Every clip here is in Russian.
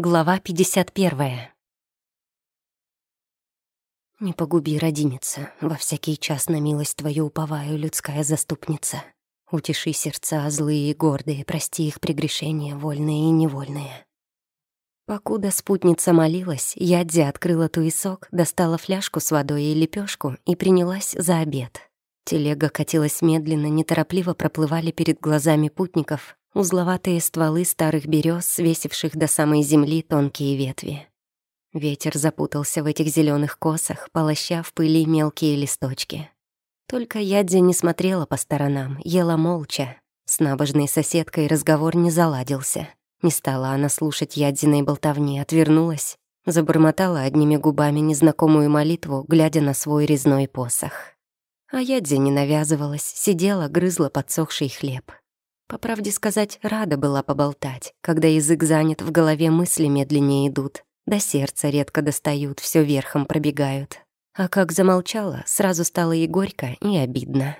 Глава 51. «Не погуби, родимица, во всякий час на милость твою уповаю, людская заступница. Утеши сердца злые и гордые, прости их прегрешения, вольные и невольные». Покуда спутница молилась, Ядзи открыла туесок, достала фляжку с водой и лепешку и принялась за обед. Телега катилась медленно, неторопливо проплывали перед глазами путников, узловатые стволы старых берез, свесивших до самой земли тонкие ветви. Ветер запутался в этих зеленых косах, полоща в пыли мелкие листочки. Только Ядзя не смотрела по сторонам, ела молча. С набожной соседкой разговор не заладился. Не стала она слушать Ядзиной болтовни, отвернулась, забормотала одними губами незнакомую молитву, глядя на свой резной посох. А Ядзя не навязывалась, сидела, грызла подсохший хлеб. По правде сказать, рада была поболтать, когда язык занят, в голове мысли медленнее идут, до сердца редко достают, все верхом пробегают. А как замолчала, сразу стало и горько, и обидно.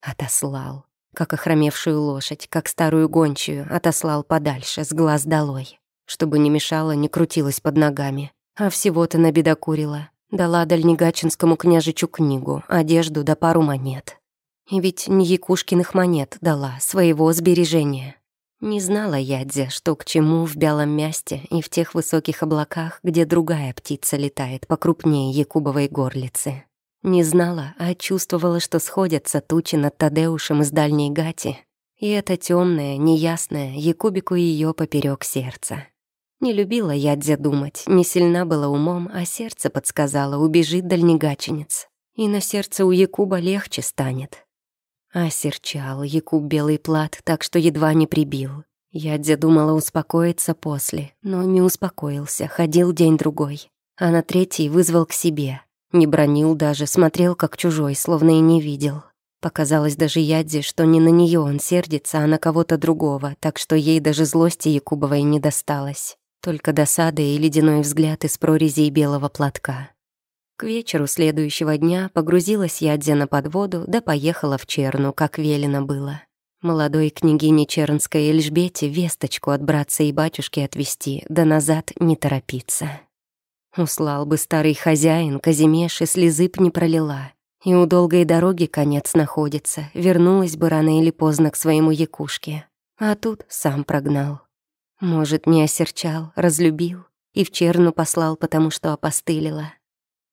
Отослал, как охромевшую лошадь, как старую гончую, отослал подальше, с глаз долой, чтобы не мешала, не крутилась под ногами, а всего-то набедокурила. Дала дальнегачинскому княжичу книгу, одежду да пару монет. И ведь не Якушкиных монет дала, своего сбережения. Не знала Ядзя, что к чему в белом мясте и в тех высоких облаках, где другая птица летает покрупнее Якубовой горлицы. Не знала, а чувствовала, что сходятся тучи над Тадеушем из дальней гати, и это темное, неясное Якубику ее поперек сердца. Не любила Ядзя думать, не сильна была умом, а сердце подсказало, убежит дальнегаченец. И на сердце у Якуба легче станет. Осерчал Якуб белый плат, так что едва не прибил. Я думала успокоиться после, но не успокоился, ходил день-другой. А на третий вызвал к себе. Не бронил даже, смотрел как чужой, словно и не видел. Показалось даже Ядзе, что не на нее он сердится, а на кого-то другого, так что ей даже злости Якубовой не досталось. Только досада и ледяной взгляд из прорезей белого платка. К вечеру следующего дня погрузилась Ядзя на подводу, да поехала в Черну, как велено было. Молодой княгине Чернской Эльжбете весточку от братца и батюшки отвезти, да назад не торопиться. Услал бы старый хозяин, Казимеш и слезы б не пролила. И у долгой дороги конец находится, вернулась бы рано или поздно к своему якушке. А тут сам прогнал. Может, не осерчал, разлюбил и в черну послал, потому что опостылила.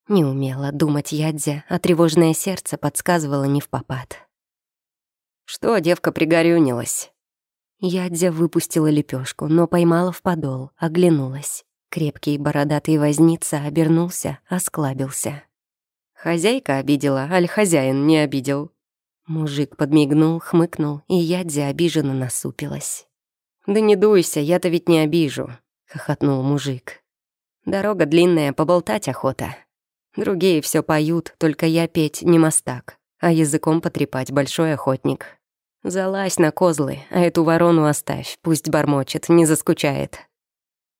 Не умела думать Ядзя, а тревожное сердце подсказывало не в попад. «Что, девка пригорюнилась?» Ядзя выпустила лепешку, но поймала в подол, оглянулась. Крепкий бородатый возница обернулся, осклабился. «Хозяйка обидела, аль хозяин не обидел?» Мужик подмигнул, хмыкнул, и Ядзя обиженно насупилась. «Да не дуйся, я-то ведь не обижу», — хохотнул мужик. «Дорога длинная, поболтать охота. Другие все поют, только я петь не мастак, а языком потрепать большой охотник. Залазь на козлы, а эту ворону оставь, пусть бормочет, не заскучает».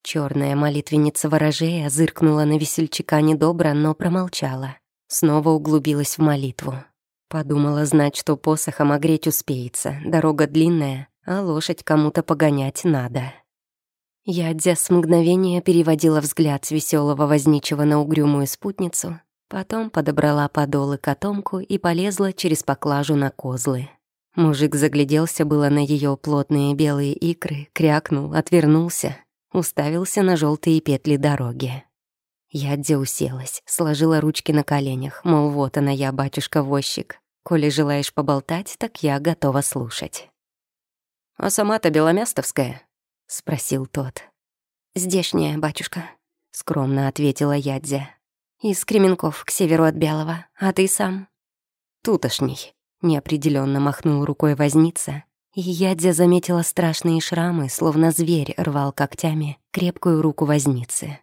Черная молитвенница ворожея зыркнула на весельчака недобро, но промолчала. Снова углубилась в молитву. Подумала знать, что посохом огреть успеется, дорога длинная, а лошадь кому-то погонять надо. Ядзя с мгновения переводила взгляд с веселого возничего на угрюмую спутницу, потом подобрала подолы котомку и полезла через поклажу на козлы. Мужик загляделся было на ее плотные белые икры, крякнул, отвернулся, уставился на желтые петли дороги. Ядзя уселась, сложила ручки на коленях, мол, вот она я, батюшка-возчик. Коли желаешь поболтать, так я готова слушать. «А сама-то беломястовская?» — спросил тот. «Здешняя, батюшка», — скромно ответила Ядзя. «Из Кременков, к северу от Белого. А ты сам?» «Тутошний», — неопределенно махнул рукой возница, и Ядзя заметила страшные шрамы, словно зверь рвал когтями крепкую руку возницы.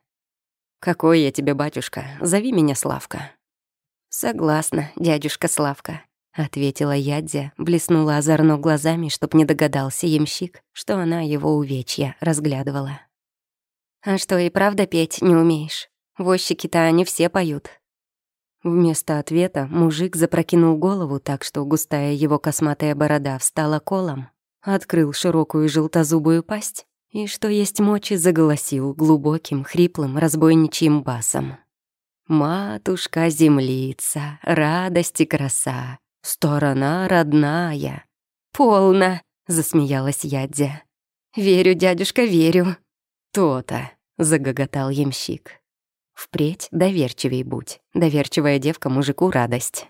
«Какой я тебе, батюшка? Зови меня Славка». «Согласна, дядюшка Славка», — ответила Ядзя, блеснула озорно глазами, чтоб не догадался ямщик, что она его увечья разглядывала. «А что, и правда петь не умеешь? Возчики-то они все поют». Вместо ответа мужик запрокинул голову так, что густая его косматая борода встала колом, открыл широкую желтозубую пасть И что есть мочи, заголосил глубоким, хриплым, разбойничьим басом. «Матушка-землица, радость и краса, сторона родная». «Полно!» — засмеялась Ядзя. «Верю, дядюшка, верю». «То-то», — загоготал ямщик. «Впредь доверчивей будь, доверчивая девка мужику радость».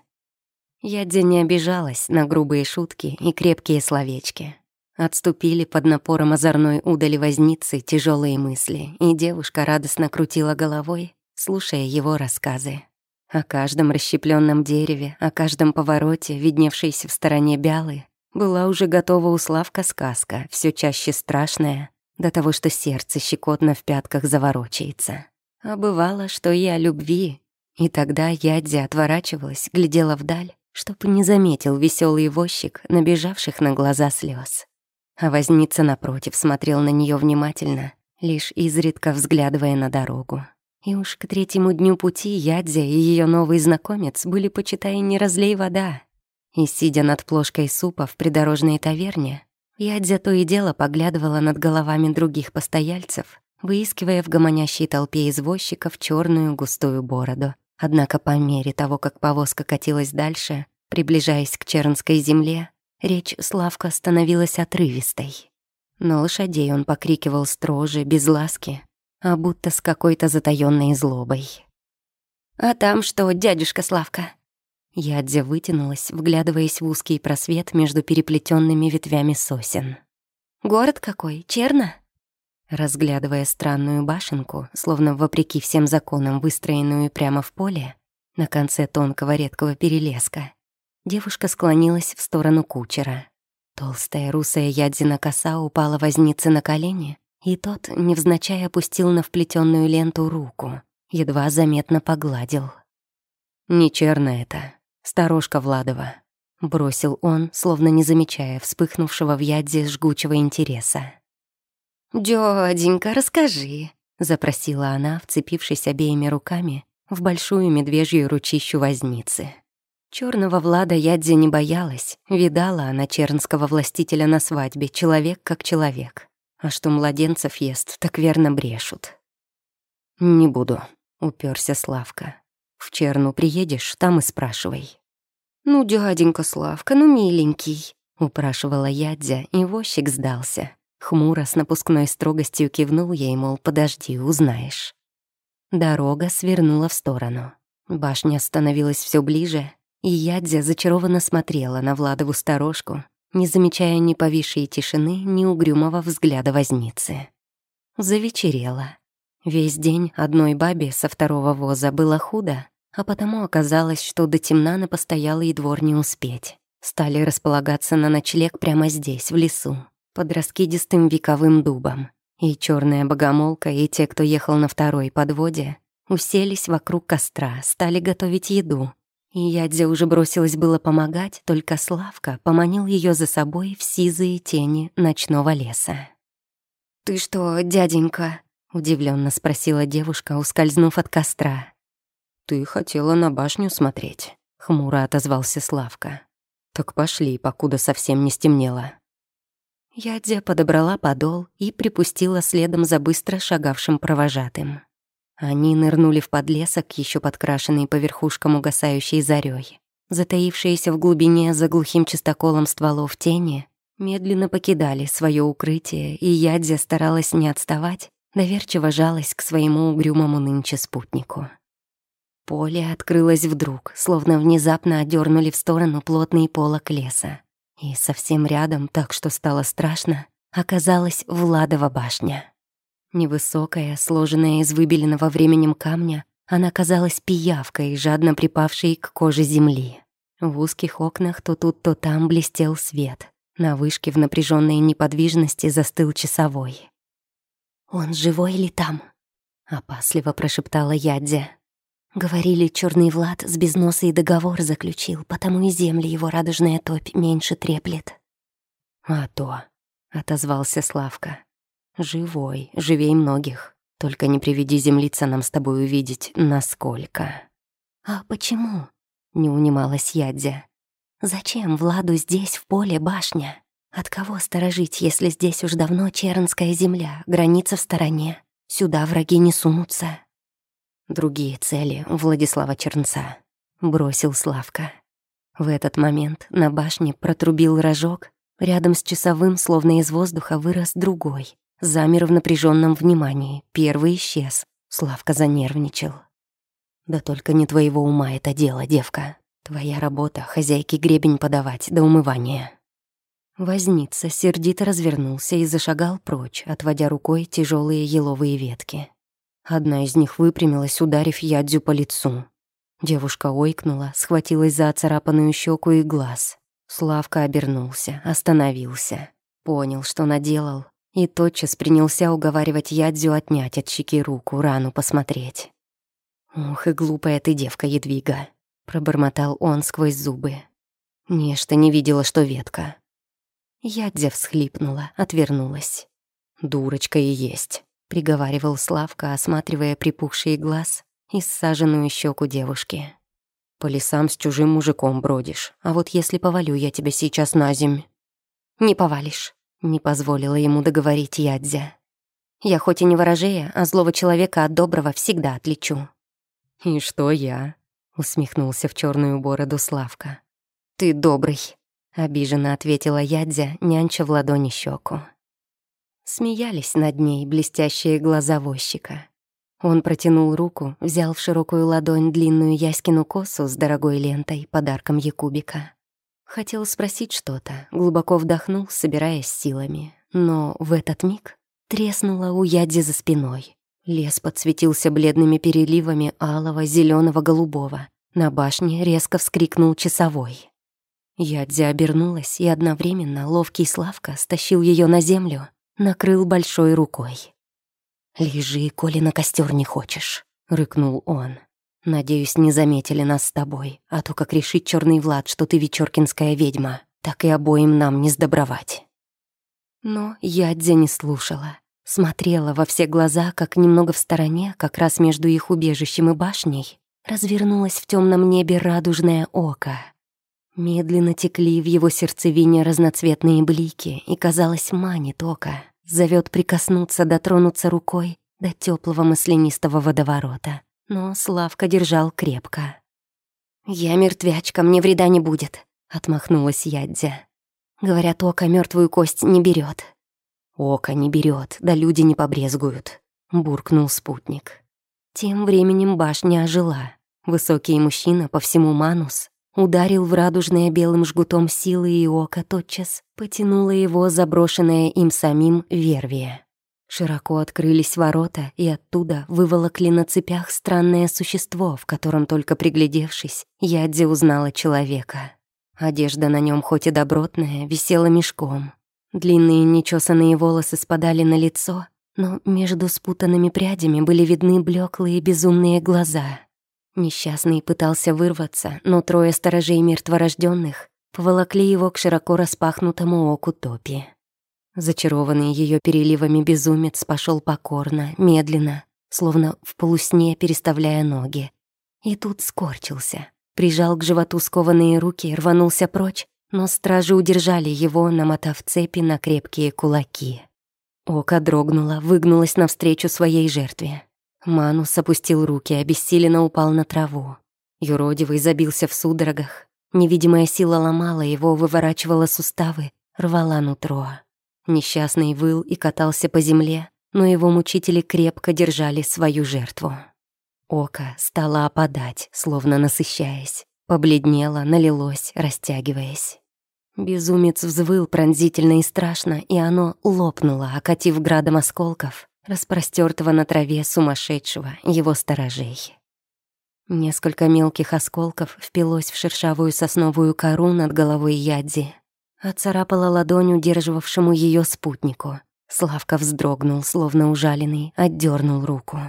Ядзя не обижалась на грубые шутки и крепкие словечки. Отступили под напором озорной удали возницы тяжелые мысли, и девушка радостно крутила головой, слушая его рассказы. О каждом расщепленном дереве, о каждом повороте, видневшейся в стороне бялы, была уже готова у Славка сказка, все чаще страшная, до того, что сердце щекотно в пятках заворочается. А бывало, что и о любви. И тогда Ядзя отворачивалась, глядела вдаль, чтоб не заметил веселый возчик, набежавших на глаза слез. А возница напротив смотрел на нее внимательно, лишь изредка взглядывая на дорогу. И уж к третьему дню пути Ядзя и ее новый знакомец были, почитай, не разлей вода. И, сидя над плошкой супа в придорожной таверне, Ядзя то и дело поглядывала над головами других постояльцев, выискивая в гомонящей толпе извозчиков черную густую бороду. Однако по мере того, как повозка катилась дальше, приближаясь к Чернской земле, речь Славка становилась отрывистой. Но лошадей он покрикивал строже, без ласки, а будто с какой-то затаённой злобой. «А там что, дядюшка Славка?» Ядзя вытянулась, вглядываясь в узкий просвет между переплетенными ветвями сосен. «Город какой? Черно?» Разглядывая странную башенку, словно вопреки всем законам выстроенную прямо в поле, на конце тонкого редкого перелеска, девушка склонилась в сторону кучера. Толстая русая ядзина коса упала вознице на колени, и тот невзначай опустил на вплетенную ленту руку, едва заметно погладил. «Не черно это, сторожка Владова», — бросил он, словно не замечая вспыхнувшего в ядзе жгучего интереса. «Дяденька, расскажи», — запросила она, вцепившись обеими руками в большую медвежью ручищу возницы. Черного Влада Ядзе не боялась, видала она чернского властителя на свадьбе, человек как человек. А что младенцев ест, так верно брешут. «Не буду», — уперся Славка. «В Черну приедешь, там и спрашивай». «Ну, дяденька Славка, ну, миленький», — упрашивала Ядзя, и возчик сдался. Хмуро с напускной строгостью кивнул ей, мол, подожди, узнаешь. Дорога свернула в сторону. Башня становилась все ближе, и Ядзя зачарованно смотрела на Владову сторожку, не замечая ни повисшей тишины, ни угрюмого взгляда возницы. Завечерело. Весь день одной бабе со второго воза было худо, а потому оказалось, что до темна на постоялый двор не успеть. Стали располагаться на ночлег прямо здесь, в лесу, под раскидистым вековым дубом. И черная богомолка, и те, кто ехал на второй подводе, уселись вокруг костра, стали готовить еду, и Ядзя уже бросилась было помогать, только Славка поманил ее за собой в сизые тени ночного леса. «Ты что, дяденька?» — удивленно спросила девушка, ускользнув от костра. «Ты хотела на башню смотреть», — хмуро отозвался Славка. «Так пошли, покуда совсем не стемнело». Ядзя подобрала подол и припустила следом за быстро шагавшим провожатым. Они нырнули в подлесок, еще подкрашенный по верхушкам угасающей зарей. Затаившиеся в глубине за глухим чистоколом стволов тени медленно покидали свое укрытие, и Ядзя старалась не отставать, доверчиво жалась к своему угрюмому нынче спутнику. Поле открылось вдруг, словно внезапно одернули в сторону плотный полок леса. И совсем рядом, так что стало страшно, оказалась Владова башня. Невысокая, сложенная из выбеленного временем камня, она казалась пиявкой, жадно припавшей к коже земли. В узких окнах то тут, то там блестел свет. На вышке в напряженной неподвижности застыл часовой. «Он живой ли там?» — опасливо прошептала Ядзя. Говорили, черный Влад с безносой договор заключил, потому и земли его радужная топь меньше треплет. «А то», — отозвался Славка. Живой, живей многих. Только не приведи землица нам с тобой увидеть, насколько. А почему? Не унималась Ядзя. Зачем Владу здесь, в поле, башня? От кого сторожить, если здесь уж давно Чернская земля, граница в стороне? Сюда враги не сунутся. Другие цели Владислава Чернца. Бросил Славка. В этот момент на башне протрубил рожок, рядом с часовым, словно из воздуха, вырос другой. Замер в напряженном внимании. Первый исчез. Славка занервничал. «Да только не твоего ума это дело, девка. Твоя работа — хозяйке гребень подавать до умывания». Возница сердито развернулся и зашагал прочь, отводя рукой тяжелые еловые ветки. Одна из них выпрямилась, ударив ядзю по лицу. Девушка ойкнула, схватилась за оцарапанную щеку и глаз. Славка обернулся, остановился. Понял, что наделал, и тотчас принялся уговаривать Ядзю отнять от щеки руку, рану посмотреть. «Ух, и глупая ты девка, Едвига!» — пробормотал он сквозь зубы. Нечто не видела, что ветка. Ядзя всхлипнула, отвернулась. «Дурочка и есть», — приговаривал Славка, осматривая припухший глаз и ссаженную щеку девушки. «По лесам с чужим мужиком бродишь, а вот если повалю я тебя сейчас на земь...» «Не повалишь», — не позволила ему договорить Ядзя. «Я хоть и не ворожея, а злого человека от доброго всегда отличу». «И что я?» — усмехнулся в черную бороду Славка. «Ты добрый», Обиженно ответила Ядзя, нянча в ладони щеку. Смеялись над ней блестящие глаза возчика. Он протянул руку, взял в широкую ладонь длинную Яськину косу с дорогой лентой, подарком Якубика. Хотел спросить что-то, глубоко вдохнул, собираясь силами. Но в этот миг треснула у Ядзи за спиной. Лес подсветился бледными переливами алого, зеленого, голубого. На башне резко вскрикнул часовой. Ядзя обернулась, и одновременно ловкий Славка стащил ее на землю, накрыл большой рукой. «Лежи, коли на костер не хочешь», — рыкнул он. «Надеюсь, не заметили нас с тобой, а то как решит черный Влад, что ты вечеркинская ведьма, так и обоим нам не сдобровать». Но Ядзя не слушала. Смотрела во все глаза, как немного в стороне, как раз между их убежищем и башней, развернулось в темном небе радужное око — Медленно текли в его сердцевине разноцветные блики, и, казалось, манит око, зовет прикоснуться, дотронуться рукой до теплого маслянистого водоворота. Но Славка держал крепко. «Я мертвячка, мне вреда не будет», — отмахнулась Ядзя. «Говорят, око мертвую кость не берет. «Око не берет, да люди не побрезгуют», — буркнул спутник. Тем временем башня ожила. Высокий мужчина по всему Манус ударил в радужное белым жгутом силы и око тотчас, потянуло его заброшенное им самим вервие. Широко открылись ворота, и оттуда выволокли на цепях странное существо, в котором, только приглядевшись, Ядзи узнала человека. Одежда на нем хоть и добротная, висела мешком. Длинные нечесанные волосы спадали на лицо, но между спутанными прядями были видны блеклые безумные глаза — Несчастный пытался вырваться, но трое сторожей мертворожденных поволокли его к широко распахнутому оку топи. Зачарованный ее переливами безумец пошел покорно, медленно, словно в полусне переставляя ноги. И тут скорчился, прижал к животу скованные руки, рванулся прочь, но стражи удержали его, намотав цепи на крепкие кулаки. Око дрогнуло, выгнулось навстречу своей жертве. Манус опустил руки, обессиленно упал на траву. Юродивый забился в судорогах. Невидимая сила ломала его, выворачивала суставы, рвала нутро. Несчастный выл и катался по земле, но его мучители крепко держали свою жертву. Око стало опадать, словно насыщаясь. Побледнело, налилось, растягиваясь. Безумец взвыл пронзительно и страшно, и оно лопнуло, окатив градом осколков, распростертого на траве сумасшедшего, его сторожей. Несколько мелких осколков впилось в шершавую сосновую кору над головой Ядзи, отцарапала ладонь удерживавшему ее спутнику. Славка вздрогнул, словно ужаленный, отдернул руку.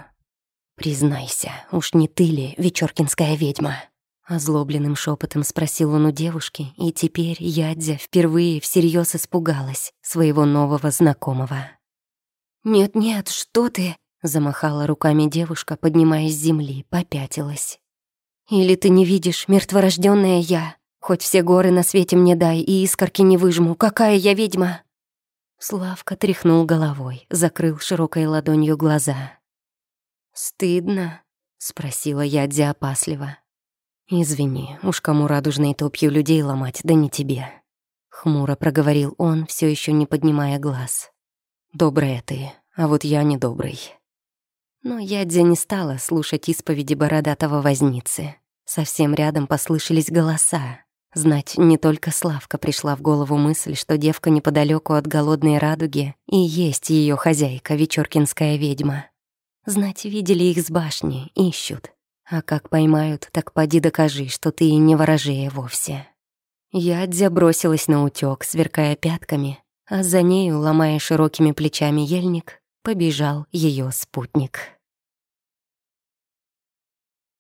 «Признайся, уж не ты ли вечеркинская ведьма?» Озлобленным шепотом спросил он у девушки, и теперь Ядзя впервые всерьез испугалась своего нового знакомого. «Нет-нет, что ты?» — замахала руками девушка, поднимаясь с земли, попятилась. «Или ты не видишь, мертворожденная я? Хоть все горы на свете мне дай и искорки не выжму, какая я ведьма!» Славка тряхнул головой, закрыл широкой ладонью глаза. «Стыдно?» — спросила я опасливо. «Извини, уж кому радужной топью людей ломать, да не тебе». Хмуро проговорил он, все еще не поднимая глаз. «Добрая ты, а вот я недобрый». Но Ядзя не стала слушать исповеди бородатого возницы. Совсем рядом послышались голоса. Знать, не только Славка пришла в голову мысль, что девка неподалеку от голодной радуги и есть ее хозяйка, вечеркинская ведьма. Знать, видели их с башни, ищут. А как поймают, так поди докажи, что ты не ворожея вовсе. Ядзя бросилась на утёк, сверкая пятками, а за нею, ломая широкими плечами ельник, побежал ее спутник.